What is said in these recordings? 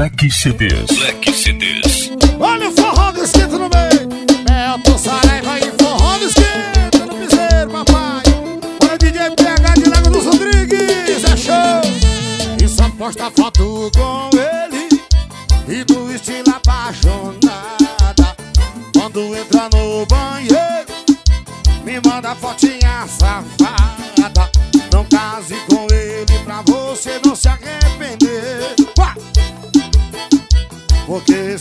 Black CDs. Black CDs. Olha o forró do esquento no meio. Beto Saraiva e forró do esquento no piseiro, papai. Olha o DJ PH de Lago dos Rodrigues, é show. E só posta foto com ele e do estilo apaixonada. Quando entra no banheiro, me manda fotinha safada. Não case com ele pra você não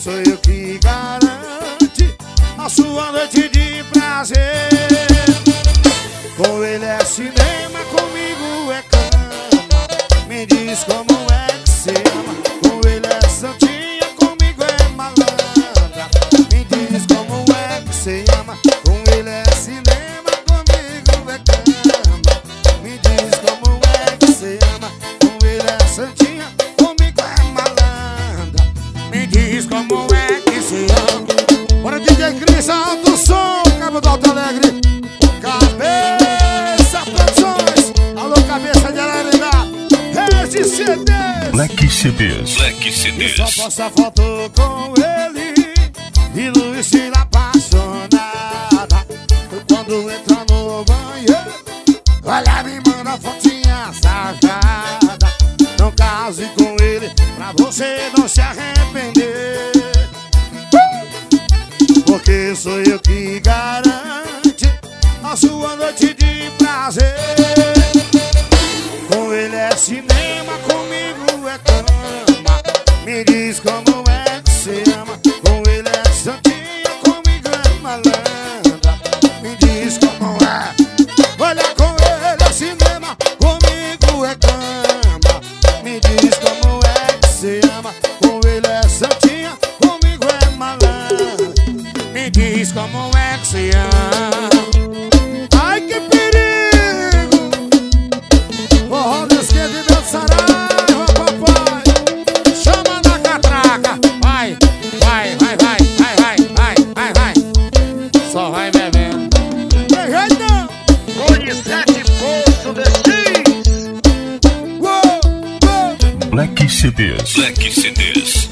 sou eu que garante a sua noite de prazer. Com ele é cinema, comigo é cama. Me diz como é que se ama. Com ele é santinha, comigo é malandra. Me diz como é que se ama. Com ele é cinema, comigo é cama. Me diz como é que se ama. Diz como é que se ama. Bora DJ Cris, alto som, Cabo do Alto Alegre. Cabeça Produções. Alô, cabeça de Ararendá. Rede CDs. Black CDs. Black E só CDs. posta foto com ele E no estilo apaixonada Quando entra no banheiro Olha, me manda fotinha safada Não case com ele Pra você não se arrepender sou eu que garante A sua noite de prazer com ele é cinema, comigo é cama. Me diz como é que se ama. Com ele é santinha, comigo é malandra. Me diz como é. Olha, com ele é cinema, comigo é cama. Me diz como é que se ama. Diz como é que se ama. Ai, que perigo! Forró do esquerdo e Beto Saraiva, papai Chama na catraca Vai, vai, vai, vai, vai, vai, vai, vai, vai Só vai bebendo Tem jeito não Cone sete poço de X. Black CDs. Black CDs.